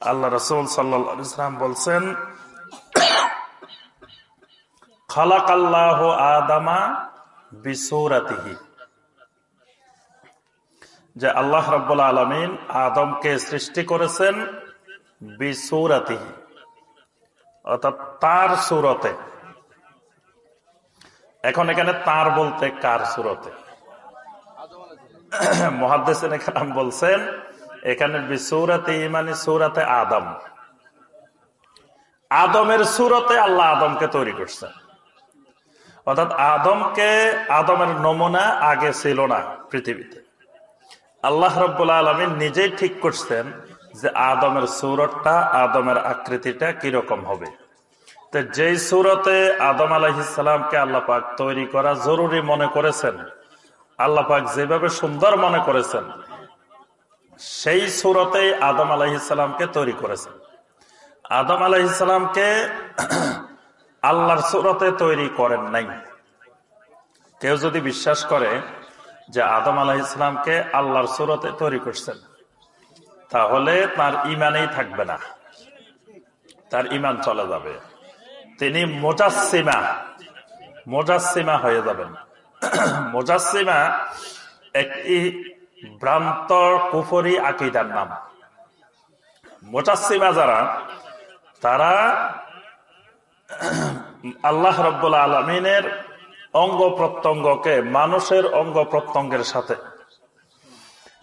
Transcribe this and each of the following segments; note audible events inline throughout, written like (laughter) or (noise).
আল্লাহ রসুল সাল্লাম বলছেন খালাক আল্লাহ আদামা বিসৌরাতিহি। যে আল্লাহ রব্বুল আলমিন আদমকে সৃষ্টি করেছেন বিসৌরাতিহি, অর্থাৎ তার সুরতে। এখন এখানে তার বলতে কার সুরতে? এখানে বলছেন এখানে বিসৌরাতে ইমানি সৌরাতে আদম। আদমের সুরতে আল্লাহ আদমকে তৈরি করছেন। অর্থাৎ আদমকে, আদমের নমুনা আগে ছিল না পৃথিবীতে। আল্লাহ রব্বুল আলমিন নিজেই ঠিক করছেন যে আদমের সুরতটা আদমের আকৃতিটা কীরকম হবে। তো যেই সুরতে আদম আলাহিসামকে আল্লাহ পাক তৈরি করা জরুরি মনে করেছেন, আল্লাহ পাক যেভাবে সুন্দর মনে করেছেন সেই সুরতে আদম আলাহিসামকে তৈরি করেছেন আদম আলাহিসামকে (clears throat) আল্লাহর সুরতে তৈরি করেন নাই। কেউ যদি বিশ্বাস করে যে আদম আলাহ ইসলামকে আল্লাহর সুরতে তৈরি করছেন, তাহলে তার ইমানেই থাকবে না। তার ইমান চলে যাবে। তিনি মোজাসিমা মোজাসিমা হয়ে যাবেন। (clears throat) মোজাসিমা একটি ভ্রান্ত কুফরি আকিদার নাম। মোজাসিমা যারা, তারা আল্লাহ রব্বুল আলমিনের অঙ্গ প্রত্যঙ্গকে মানুষের অঙ্গ প্রত্যঙ্গের সাথে,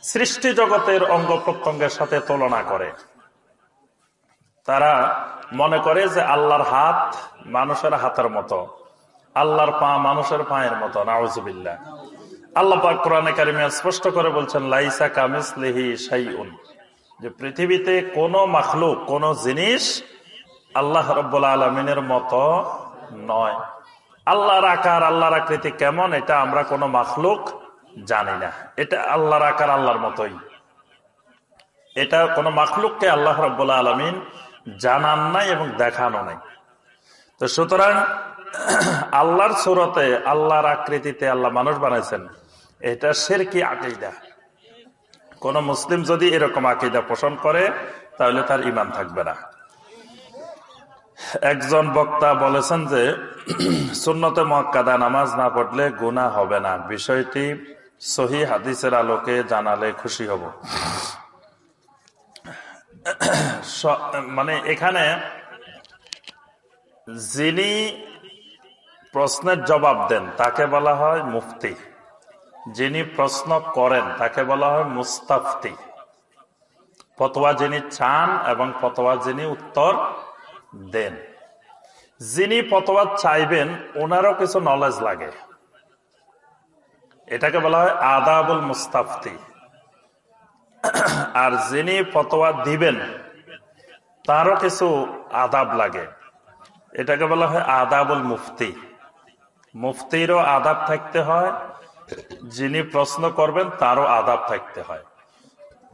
সৃষ্টি জগতের অঙ্গ প্রত্যঙ্গের সাথে তুলনা করে। তারা মনে করে যে আল্লাহর হাত মানুষের হাতের মতো, আল্লাহর পা মানুষের পায়ের মতো নাউজুবিল্লা আল্লাহ পাক কোরআনে কারিমিয়া স্পষ্ট করে বলছেন, লাইসা কামিস লিহি সাইউন যে পৃথিবীতে কোনো মাখলুক, কোন জিনিস আল্লাহ রব্বুল আলমিনের মতো নয়। আল্লাহর আকার, আল্লাহর আকৃতি কেমন, এটা আমরা কোনো মাখলুক জানি না। এটা আল্লাহর আকার, আল্লাহর মতোই। এটা কোনো মাখলুককে আল্লাহ রব্বুল্লা আলমিন জানান নাই এবং দেখানো নাই। তো সুতরাং, আল্লাহর সুরতে, আল্লাহর আকৃতিতে আল্লাহ মানুষ বানাইছেন। এটা সের কি আকিদা। কোন মুসলিম যদি এরকম আকিদা পোষণ করে, তাহলে তার ইমান থাকবে না। একজন বক্তা বলেছেন যে, সুন্নতে মক্কাদা নামাজ না পড়লে গুণা হবে না। বিষয়টি সহি হাদিসের আলোকে জানালে খুশি হব। মানে এখানে যিনি প্রশ্নের জবাব দেন, তাকে বলা হয় মুফতি। যিনি প্রশ্ন করেন, তাকে বলা হয় মুস্তাফতি। ফতোয়া যিনি চান এবং ফতোয়া যিনি উত্তর দেন। যিনি ফতোয়া চাইবেন, ওনারও কিছু নলেজ লাগে। এটাকে বলা হয় আদাবুল মুস্তাফতি। আর যিনি ফতোয়া দিবেন, তারও কিছু আদাব লাগে। এটাকে বলা হয় আদাবুল মুফতি। মুফতিরও আদাব থাকতে হয় যিনি প্রশ্ন করবেন, তারও আদাব থাকতে হয়।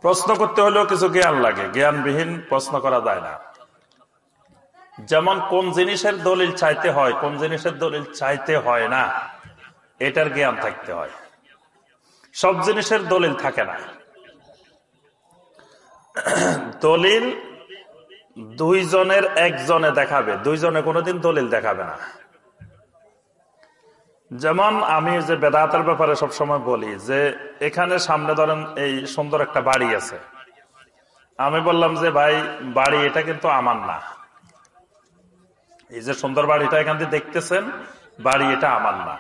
প্রশ্ন করতে হলেও কিছু জ্ঞান লাগে। জ্ঞানবিহীন প্রশ্ন করা যায় না। যেমন, কোন জিনিসের দলিল চাইতে হয়, কোন জিনিসের দলিল চাইতে হয় না, এটার জ্ঞান থাকতে হয়। সব জিনিসের দলিল থাকে না। দলিল দুইজনের একজনে দেখাবে, দুইজনে কোনোদিন দলিল দেখাবে না। যেমন আমি যে বেদাতের ব্যাপারে সবসময় বলি, যে এখানে সামনে ধরেন এই সুন্দর একটা বাড়ি আছে। আমি বললাম যে, ভাই, বাড়ি এটা কিন্তু আমার না। এই যে সুন্দর বাড়িটা এখান থেকে দেখতেছেন, বাড়ি এটা আমার না।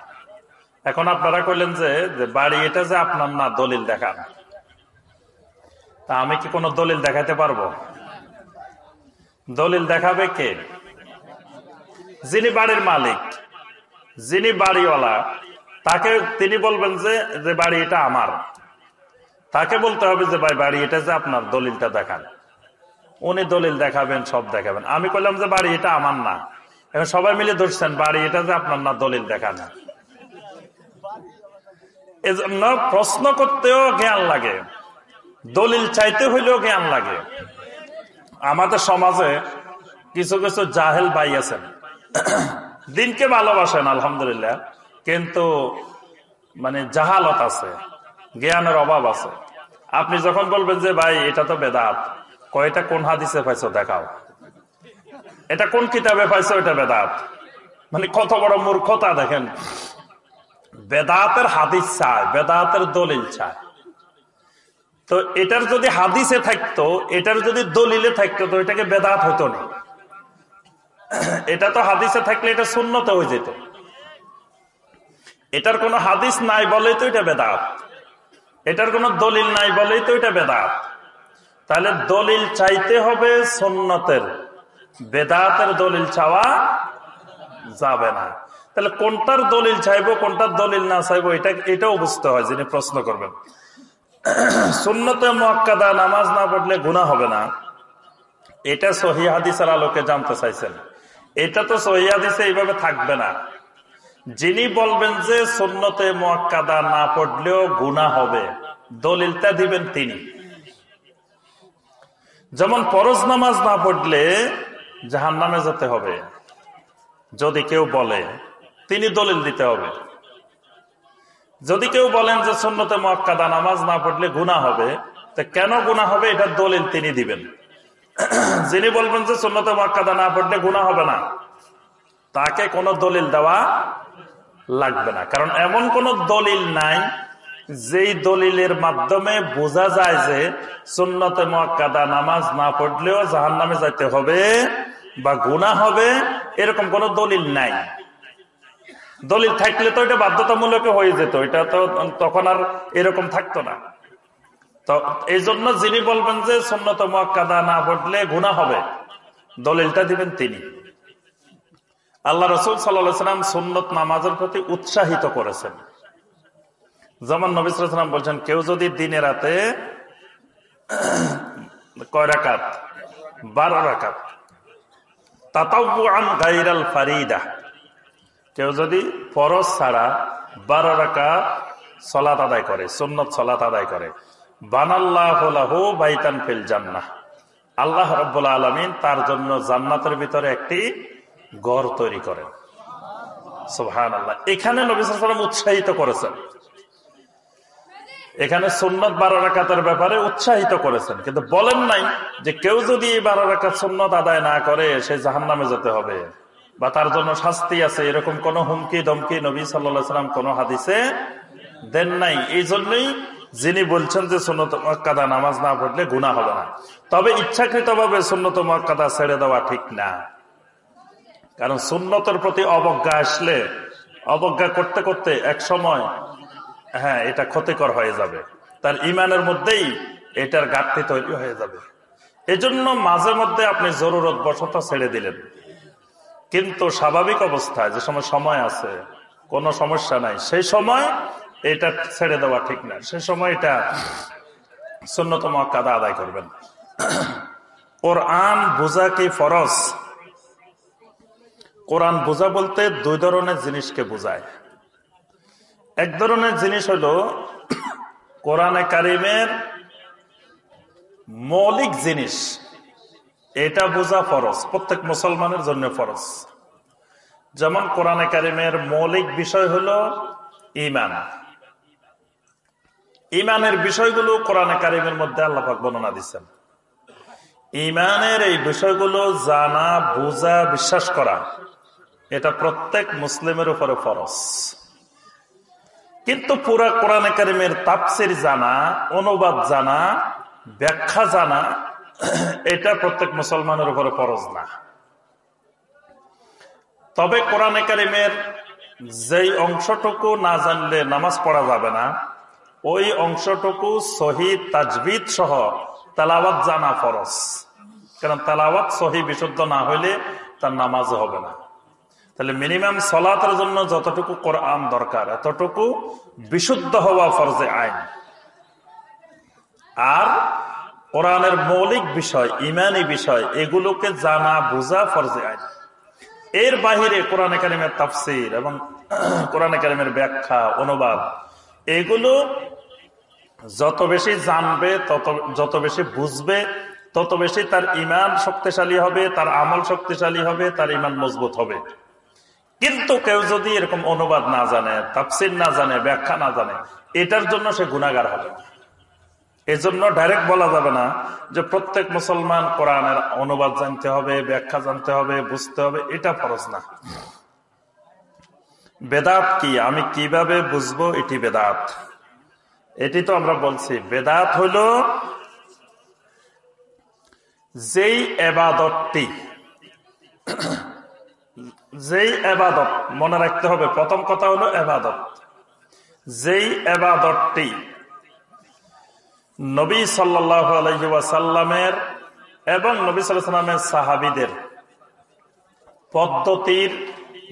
এখন আপনারা কইলেন যে বাড়ি এটা যে আপনার না, দলিল দেখান। তা আমি কি কোনো দলিল দেখাতে পারব? দলিল দেখাবে কে? যিনি বাড়ির মালিক। যিনি বাড়িওয়ালা, তাকে তিনি বলবেন যে যে বাড়ি এটা আমার। তাকে বলতে হবে যে, ভাই বাড়ি এটা যে আপনার দলিলটা দেখান। উনি দলিল দেখাবেন, সব দেখাবেন। আমি করলাম যে বাড়ি এটা আমার না। এখন সবাই মিলে ধরছেন বাড়ি এটা যে আপনার না, দলিল দেখান। এজন্য প্রশ্ন করতেও জ্ঞান লাগে, দলিল চাইতে হইলেও জ্ঞান লাগে। আমাদের সমাজে কিছু কিছু জাহেল ভাই আছেন। দিনকে ভালোবাসেন আলহামদুলিল্লাহ। কিন্তু মানে জাহালত আছে, জ্ঞানের অভাব আছে। আপনি যখন বলবেন যে, ভাই, এটা তো বেদাত, কয়টা কোন হাদিসে পাইছো দেখাও? এটা কোন কিতাবে পাইছো এটা বেদাত? মানে কত বড় মূর্খতা, দেখেন। বেদাতের হাদিস চায়, বেদাতের দলিল চায়। তো এটার যদি হাদিসে থাকতো, এটার যদি দলিলে থাকতো, তো এটাকে বেদাত হতো না। এটা তো হাদিসে থাকলে এটা শূন্যতে হয়ে যেত। এটার কোনো হাদিস নাই বলেই তো এটা বেদাত। এটার কোনো দলিল নাই বলেই তো এটা বেদাত। তাহলে দলিল চাইতে হবে সন্ন্যতের বেদাতের দলিল চাওয়া যাবে না। তাহলে কোনটার দলিল চাইব, কোনটার দলিল না চাইব, এটা, এটাও বুঝতে হয় যিনি প্রশ্ন করবেন। সুন্নতে মোয়াক্কাদা, নামাজ না পড়লে গুণা হবে না। এটা সহি হাদিসের আলোকে জানতে চাইছেন। এটা তো সহি হাদিসে এইভাবে থাকবে না। যিনি বলবেন যে সুন্নতে মোয়াক্কাদা না পড়লেও গুণা হবে, দলিলটা দিবেন তিনি। যেমন পরজ নামাজ না পড়লে জাহান নামে যেতে হবে। যদি কেউ বলে, তিনি দলিল দিতে হবে। যদি কেউ বলেন যে সুন্নতে মক্কাদা নামাজ না পড়লে গুণা হবে, তো কেন গুণা হবে? এটা দলিল তিনি দিবেন। যিনি বলবেন যে সুন্নতে মক্কাদা না পড়লে গুণা হবে না, তাকে কোনো দলিল দেওয়া লাগবে না। কারণ এমন কোন দলিল নাই যেই দলিলের মাধ্যমে বোঝা যায় যে সুন্নতে মক্কাদা নামাজ না পড়লেও জাহান নামে যাইতে হবে বা গুণা হবে, এরকম কোন দলিল নাই। দলিল থাকলে তো এটা বাধ্যতামূলক হয়ে যেত, এটা তো তখন আর এরকম থাকতো না। তো এই জন্য যিনি বলবেন যে সন্ন্যত মক্কাদা না গুণা হবে, দলিলটা দিবেন তিনি। আল্লাহ রসুল সাল্লাম নামাজের প্রতি উৎসাহিত করেছেন। যেমন নবিসাম বলছেন, কেউ যদি দিনে রাতে (clears throat) কয় রাকাত? বারো রাকাত। ফারিদা। কেউ যদি ফরজ ছাড়া বারো রাকা সলাত আদায় করে, সুন্নত সলাত আদায় করে। আল্লাহ রব্বুল্লা আলমিন তার জন্য জান্নাতের ভিতরে একটি গড় তৈরি করেন। সুহান আল্লাহ এখানে নবিসাম উৎসাহিত করেছেন। এখানে সুন্নত বারো রাকাতের ব্যাপারে উৎসাহিত করেছেন। কিন্তু বলেন নাই যে কেউ যদি বারো রাকাত সুন্নত আদায় না করে, সে জাহান নামে যেতে হবে। বা তার জন্য শাস্তি আছে, এরকম কোন হুমকি দমকি নবী সাল্লা সাল্লাম কোন হাদিসে দেন নাই। এই জন্যই যিনি বলছেন যে সুন্নত মক্কাদা নামাজ না পড়লে গুণা হবে না। তবে ইচ্ছাকৃত ভাবে সুন্নত মক্কাদা ছেড়ে দেওয়া ঠিক না। কারণ সুন্নতের প্রতি অবজ্ঞা আসলে, অবজ্ঞা করতে করতে এক সময় হ্যাঁ এটা ক্ষতিকর হয়ে যাবে। তার ইমানের মধ্যেই এটার ঘাটতি তৈরি হয়ে যাবে। এজন্য মাঝে মধ্যে আপনি জরুরত বসত ছেড়ে দিলেন। কিন্তু স্বাভাবিক অবস্থায় যে সময় সময় আছে, কোনো সমস্যা নাই। সেই সময় এটা ছেড়ে দেওয়া ঠিক না। সেই সময় এটা শূন্যতম কাদা আদায় করবেন। ওর আন বোঝা কি ফরজ? কোরআন বোঝা বলতে দুই ধরনের জিনিসকে বোঝায়। এক ধরনের জিনিস হলো কোরআনে কারিমের মৌলিক জিনিস। এটা বোঝা ফরজ, প্রত্যেক মুসলমানের জন্য ফরজ। যেমন কোরআনে কারিমের মৌলিক বিষয় হলো ইমান ইমানের বিষয়গুলো কোরআনে কারিমের মধ্যে আল্লাপাক বর্ণনা দিচ্ছেন। ইমানের এই বিষয়গুলো জানা, বোঝা, বিশ্বাস করা, এটা প্রত্যেক মুসলিমের উপরে ফরজ। কিন্তু পুরা কোরআনে কারিমের তাপসির জানা, অনুবাদ জানা, ব্যাখ্যা জানা, এটা প্রত্যেক মুসলমানের উপরে ফরজ না। তবে কোরআনে কারিমের যেই অংশটুকু না জানলে নামাজ পড়া যাবে না ওই অংশটুকু শহীদ তাজবিদ সহ তালাবাদ জানা ফরজ। কারণ তালাবাদ সহি বিশুদ্ধ না হইলে তার নামাজ হবে না। তাহলে মিনিমাম সলাতের জন্য যতটুকু কোরআন দরকার, এতটুকু বিশুদ্ধ হওয়া ফরজে আইন। আর কোরআনের মৌলিক বিষয়, ইমানি বিষয়, এগুলোকে জানা, বোঝা ফরজে আইন। এর বাহিরে কোরআন একাডেমের তাফসির এবং কোরআন একাডেমের ব্যাখ্যা, অনুবাদ এগুলো যত বেশি জানবে, তত, যত বেশি বুঝবে, তত বেশি তার ইমান শক্তিশালী হবে, তার আমল শক্তিশালী হবে, তার ইমান মজবুত হবে। কিন্তু কেউ যদি এরকম অনুবাদ না জানে, তাফসির না জানে, ব্যাখ্যা না জানে, এটার জন্য সে গুণাগার হবে। এজন্য ডাইরেক্ট বলা যাবে না যে প্রত্যেক মুসলমান কোরআনের অনুবাদ জানতে হবে, ব্যাখ্যা জানতে হবে, বুঝতে হবে, এটা ফরজ না। বেদাত কি? আমি কীভাবে বুঝব এটি বেদাত? এটি তো আমরা বলছি, বেদাত হইল যেই এবাদতটি, যেই এবাদত, মনে রাখতে হবে, প্রথম কথা হলো এবাদত। যেই এবাদতটি নবী সাল্লাসাল্লামের এবং নবী সাল্লামের সাহাবিদের পদ্ধতির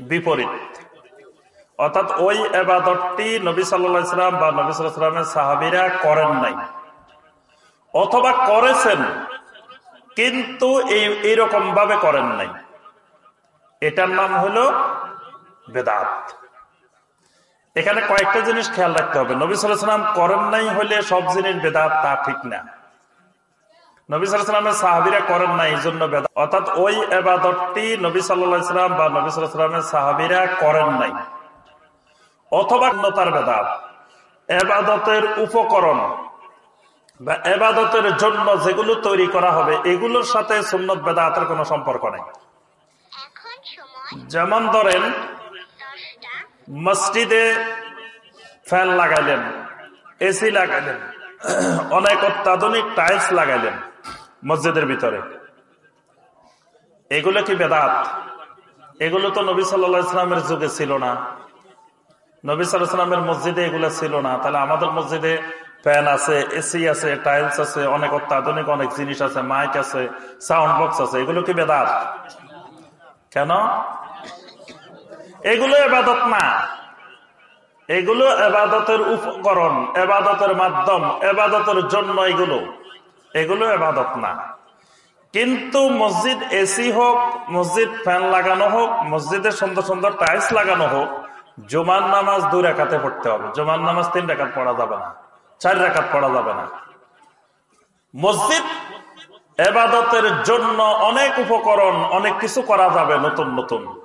বিপরীত। অর্থাৎ ওই এবাদতটি নবী সাল্লাম বা নবী সাল্লামের সাহাবিরা করেন নাই। অথবা করেছেন, কিন্তু এই এইরকম ভাবে করেন নাই। এটার নাম হলো বেদাত। এখানে কয়েকটা জিনিস খেয়াল রাখতে হবে। নবী সাল্লাম করেন নাই হলে সব জিনিস বেদাত, তা ঠিক না। নবী সাল্লামের সাহাবিরা করেন নাই, এই জন্য বেদাত। অর্থাৎ ওই এবাদতটি নবী সাল্লাম বা নবী সাল্লামের সাহাবিরা করেন নাই। অথবা তার বেদাত। এবাদতের উপকরণ বা এবাদতের জন্য যেগুলো তৈরি করা হবে এগুলোর সাথে সুন্নত বেদাতের কোনো সম্পর্ক নেই। যেমন ধরেন মসজিদে ফ্যান লাগাইলেন এসি লাগাইলেন অনেক অত্যাধুনিক টাইলস লাগাইলেন মসজিদের ভিতরে। এগুলো কি বেদাত? এগুলো তো নবী সাল্লা ইসলামের যুগে ছিল না। নবী সাল্লামের মসজিদে এগুলো ছিল না। তাহলে আমাদের মসজিদে ফ্যান আছে এসি আছে টাইলস আছে, অনেক অত্যাধুনিক অনেক জিনিস আছে মাইক আছে সাউন্ড বক্স আছে, এগুলো কি বেদাত? কেন? এগুলো এবাদত না। এগুলো এবাদতের উপকরণ, এবাদতের মাধ্যম, এবাদতের জন্য এগুলো। এগুলো এবাদত না। কিন্তু মসজিদ এসি হোক, মসজিদ ফ্যান লাগানো হোক, মসজিদে সুন্দর সুন্দর টাইলস লাগানো হোক জোমান নামাজ দুই রেখাতে পড়তে হবে। জোমান নামাজ তিন রেখাত পড়া যাবে না। চার রেখাত পড়া যাবে না। মসজিদ এবাদতের জন্য অনেক উপকরণ, অনেক কিছু করা যাবে নতুন নতুন।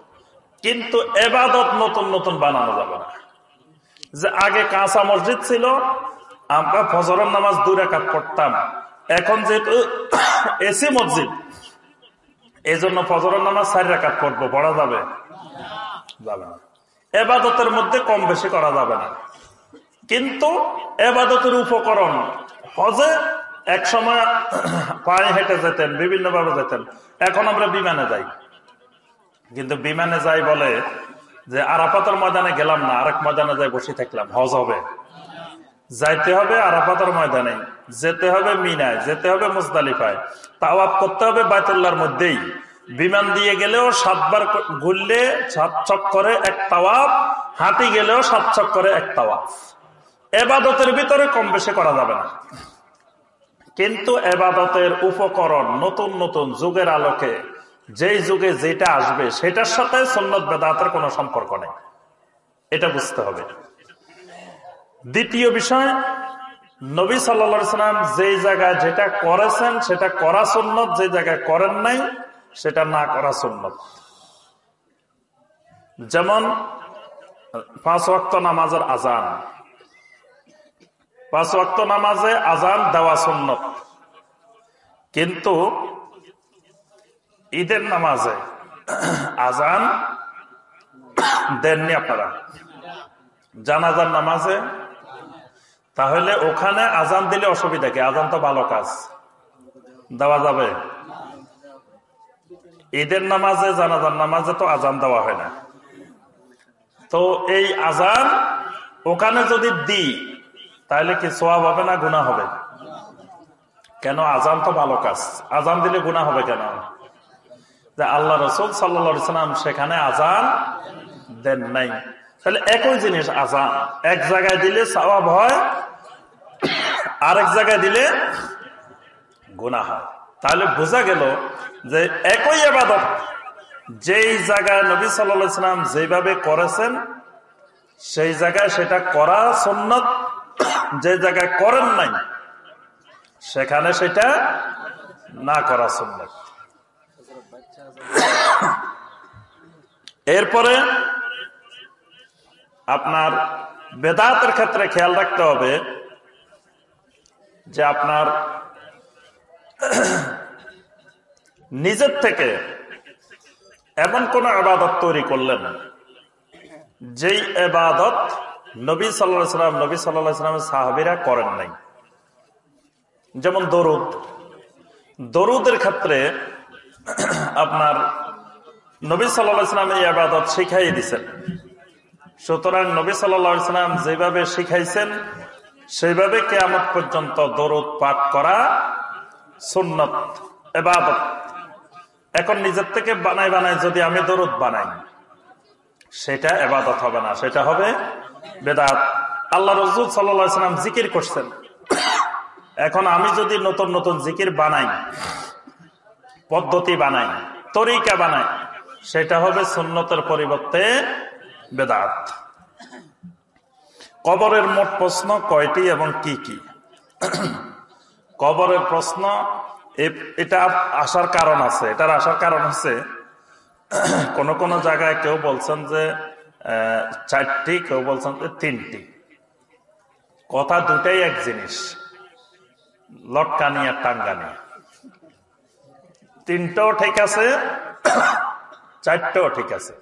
কিন্তু এবাদত নতুন নতুন বানানো যাবে না। যে আগে কাঁচা মসজিদ ছিল, আমরা ফজরের নামাজ দুই রেখাত পড়তাম। এখন যেহেতু এসি মসজিদ এই জন্য ফজরের নামাজ চার রেখাত পড়ব। পড়া যাবে? যাবে না। এবাদতের মধ্যে কম বেশি করা যাবে না। কিন্তু এবাদতের উপকরণ, হজে এক সময় পায়ে হেঁটে যেতেন বিভিন্ন ভাবে যেতেন। এখন আমরা বিমানে যাই। কিন্তু বিমানে যাই বলে যে আরাফাতের ময়দানে গেলাম না, আরেক ময়দানে যাই বসে থাকলাম, হজ হবে। যাইতে হবে আরাফাতের ময়দানে, যেতে হবে মিনায়, যেতে হবে মুজদালিফায়। তাওয়াপ করতে হবে বাইতুল্লাহর মধ্যেই। বিমান দিয়ে গেলেও সাতবার ঘুরলে সাত চক্করে এক তাওয়াব হাঁটি গেলেও সাত চক্করে এক তাওয়াব এবাদতের ভিতরে কম বেশি করা যাবে না। কিন্তু এবাদতের উপকরণ নতুন নতুন যুগের আলোকে, যেই যুগে যেটা আসবে, সেটার সাথে সন্ন্যত বেদাতের কোনো সম্পর্ক নেই। এটা বুঝতে হবে। দ্বিতীয় বিষয়, নবী সাল্লা সাল্লাম যেই জায়গায় যেটা করেছেন, সেটা করা সন্ন্যত যে জায়গায় করেন নাই সেটা না করা সুন্নত যেমন, পাঁচ ওয়াক্ত নামাজের আজান পাঁচ ওয়াক্ত নামাজে আজান দেওয়া সন্ন্যত কিন্তু ঈদের নামাজে আজান দেননি আপনারা। জানাজার নামাজে, তাহলে ওখানে আজান দিলে অসুবিধা কি? আজান তো ভালো কাজ। দেওয়া যাবে। ঈদের নামাজে, জানাজার নামাজে তো আজান দেওয়া হয় না। তো এই আজান ওখানে যদি দি তাহলে কি সোয়াব হবে না গুণা হবে? কেন? আজান তো ভালো কাজ। আজান দিলে গুণা হবে কেন? যে আল্লাহ রসুল সাল্লাম সেখানে আজান দেন নাই। তাহলে একই জিনিস আজান এক জায়গায় দিলে সবাব হয়, আরেক জায়গায় দিলে গুণা হয়। তাহলে বোঝা গেল যে একই আবাদত যেই জায়গায় নবী সাল্লাম যেভাবে করেছেন, সেই জায়গায় সেটা করা সন্ন্যত যে জায়গায় করেন নাই, সেখানে সেটা না করা সন্ন্যত এরপরে আপনার বেদাতের ক্ষেত্রে খেয়াল রাখতে হবে যে আপনার (coughs) নিজের থেকে এমন কোন আবাদত তৈরি করলেন, যেই এবাদত নবী সাল্লাহ সাল্লাম, নবী সাল্লাহ সাল্লামের সাহাবিরা করেন নাই। যেমন দরুদ। দরুদের ক্ষেত্রে (coughs) আপনার নবী সাল্লাহ সাল্লাম এই আবাদত শিখাই দিছেন। সুতরাং নবী সাল্লাহ সাল্লাম যেভাবে শিখাইছেন, সেইভাবে কেয়ামত পর্যন্ত দরুদ পাঠ করা সুন্নত এবাদত এখন নিজের থেকে বানাই বানাই যদি আমি দরুদ বানাই, সেটা এবাদত হবে না, সেটা হবে বেদাত। আল্লাহ রজুল সাল্লাম জিকির করছেন। এখন আমি যদি নতুন নতুন জিকির বানাই, পদ্ধতি বানাই, তরিকা বানাই, সেটা হবে সুন্নতের পরিবর্তে বেদাত। কবরের মোট প্রশ্ন কয়টি এবং কি কি? কবরের প্রশ্ন এটা আসার কারণ আছে। এটার আসার কারণ হচ্ছে, কোন কোন জায়গায় কেউ বলছেন যে চারটি, কেউ বলছেন যে তিনটি। কথা দুটাই এক জিনিস লটকানি আর টাঙ্গানি তিনটাও ঠিক আছে, চারটাও ঠিক আছে।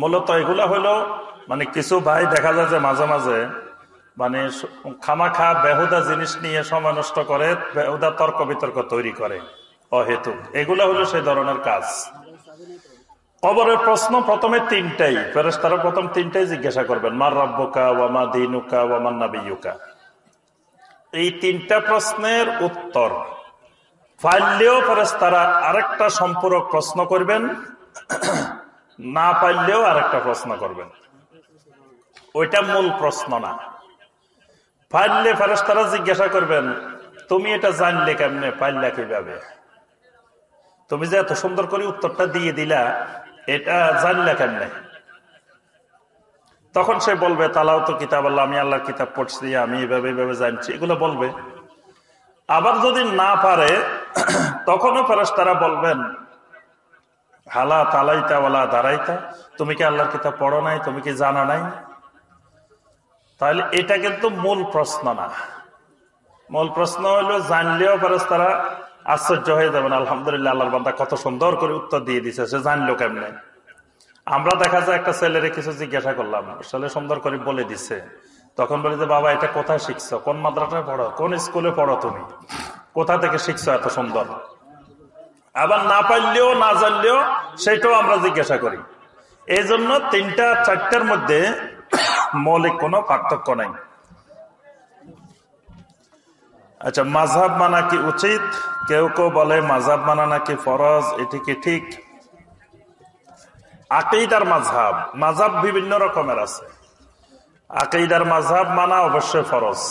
মূলত এগুলা হলো মানে কিছু ভাই দেখা যায় যে মাঝে মাঝে মানে খামাখা বেহুদা জিনিস নিয়ে সময় নষ্ট করে, বেহুদা তর্ক বিতর্ক তৈরি করে। অহেতুক। এগুলা হলো সেই ধরনের কাজ। কবরের প্রশ্ন প্রথমে তিনটাই। ফেরেস্তারা প্রথম তিনটাই জিজ্ঞাসা করবেন, মার রব্বকা ওয়ামা দিনুকা ওয়ামান নাবিউকা এই তিনটা প্রশ্নের উত্তর। পাইলেও ফেরেস্তারা আরেকটা সম্পূরক প্রশ্ন করবেন, না পাইলেও আরেকটা প্রশ্ন করবেন। ওইটা মূল প্রশ্ন না। পাইলে ফেরেস্তারা জিজ্ঞাসা করবেন, তুমি এটা জানলে কেমনে? পাইলা কীভাবে? তুমি যে এত সুন্দর করে উত্তরটা দিয়ে দিলা, এটা জানলে কেমনে? তখন সে বলবে, তালাও তো কিতাব আল্লাহ, আমি আল্লাহর কিতাব পড়ছি, আমি এভাবে এভাবে জানছি। এগুলো বলবে। আবার যদি না পারে, তখনও ফেরেস্তারা বলবেন, হালা তালাইতা ওলা দাঁড়াইতা তুমি কি আল্লাহর কিতাব পড়ো নাই? তুমি কি জানা নাই? তাহলে এটা কিন্তু মূল প্রশ্ন না। মূল প্রশ্ন হলো, জানলেও পারস তারা আশ্চর্য হয়ে যাবেন আলহামদুলিল্লাহ, আল্লাহর বান্দা কত সুন্দর করে উত্তর দিয়ে দিছে, সে জানলো কেমনে? আমরা দেখা যায় একটা ছেলেরে কিছু জিজ্ঞাসা করলাম, ছেলে সুন্দর করে বলে দিছে। তখন বলি যে, বাবা, এটা কোথায় শিখছো? কোন মাদ্রাসায় পড়ো? কোন স্কুলে পড়ো তুমি? কোথা থেকে শিখছো এত সুন্দর? আবার না পারলেও, না জানলেও, সেটাও আমরা জিজ্ঞাসা করি। এই জন্য তিনটা, চারটার মধ্যে মৌলিক কোনো পার্থক্য নাই। আচ্ছা মাঝাব মানা কি উচিত? কেউ কেউ বলে মাঝাব মানা নাকি ফরজ, এটি কি ঠিক? আকেইদার মাঝাব মাঝাব বিভিন্ন রকমের আছে। আকেইদার মাঝাব মানা অবশ্যই ফরজ।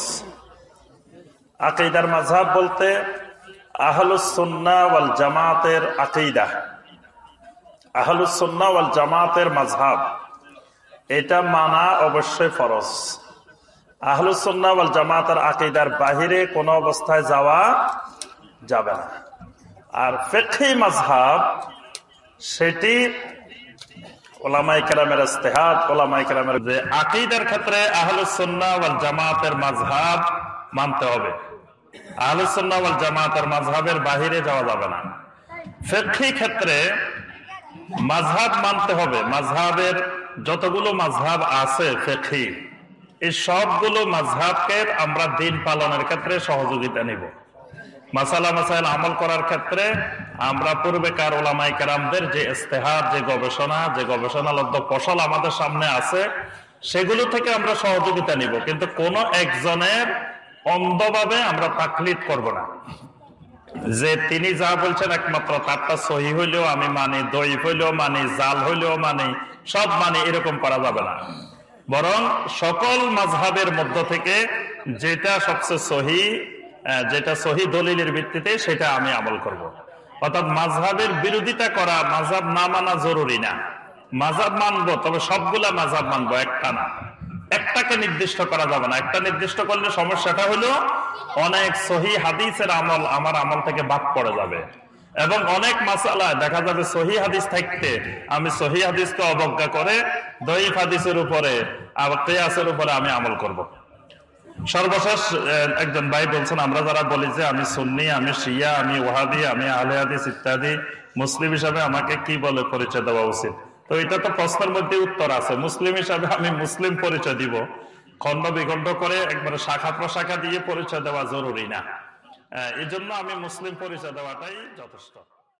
আকেইদার মাঝাব বলতে আহলুসন্না জামাতের আকেইদা আহলুসন্না জামাতের মাঝাব এটা মানা অবশ্যই ফরজ। আহলুসন্না ওয়াল জামাতের আকিদার বাহিরে কোন অবস্থায় যাওয়া যাবে না। আর ফেকি মাঝহাব সেটি ওলামাই ওলামাই যে আকিদার ক্ষেত্রে জামাতের মানতে হবে। জামাতের যাওয়া যাবে না। ক্ষেত্রে মাঝহাব মানতে হবে। মাঝহাবের যতগুলো মাঝহাব আছে ফেকি এই সবগুলো মাঝহাবকে আমরা দিন পালনের ক্ষেত্রে সহযোগিতা নিব। মাসালা মাসাইল আমল করার ক্ষেত্রে আমরা পূর্বেকার ওলামাই কেরামদের যে ইস্তেহার যে গবেষণা, যে গবেষণালব্ধ ফসল আমাদের সামনে আছে, সেগুলো থেকে আমরা সহযোগিতা নিব। কিন্তু কোন একজনের অন্ধভাবে আমরা তাকলিদ করব না। যে তিনি যা বলছেন একমাত্র তারটা সহি হইলেও আমি মানি দই হইলেও মানি, জাল হইলেও মানি, সব মানি, এরকম করা যাবে না। বরং সকল মাঝহাবের মধ্য থেকে যেটা সবচেয়ে সহি যেটা সহি দলিলের ভিত্তিতে সেটা আমি আমল করব। অর্থাৎ মাঝহাবের বিরোধিতা করা মাঝহাব না মানা জরুরি না। মাঝহাব মানবো, তবে সবগুলা মাঝহাব মানবো, একটা না। একটাকে নির্দিষ্ট করা যাবে না। একটা নির্দিষ্ট করলে সমস্যাটা হলো, অনেক সহি হাদিসের আমল আমার আমল থেকে বাদ পড়ে যাবে। এবং অনেক মাসালায় দেখা যাবে সহি হাদিস থাকতে আমি সহি হাদিসকে অবজ্ঞা করে দইফ হাদিসের উপরে কেয়াসের উপরে আমি আমল করব। সর্বশেষ একজন ভাই বলছেন, আমরা যারা বলি যে আমি সুন্নি, আমি শিয়া, আমি ওহাদি আমি আলে হাদিস ইত্যাদি মুসলিম হিসাবে আমাকে কি বলে পরিচয় দেওয়া উচিত? তো এটা তো প্রশ্নের মধ্যে উত্তর আছে। মুসলিম হিসাবে আমি মুসলিম পরিচয় দিব। খন্ড বিখণ্ড করে একবারে শাখা প্রশাখা দিয়ে পরিচয় দেওয়া জরুরি না। আহ, এই জন্য আমি মুসলিম পরিচয় দেওয়াটাই যথেষ্ট।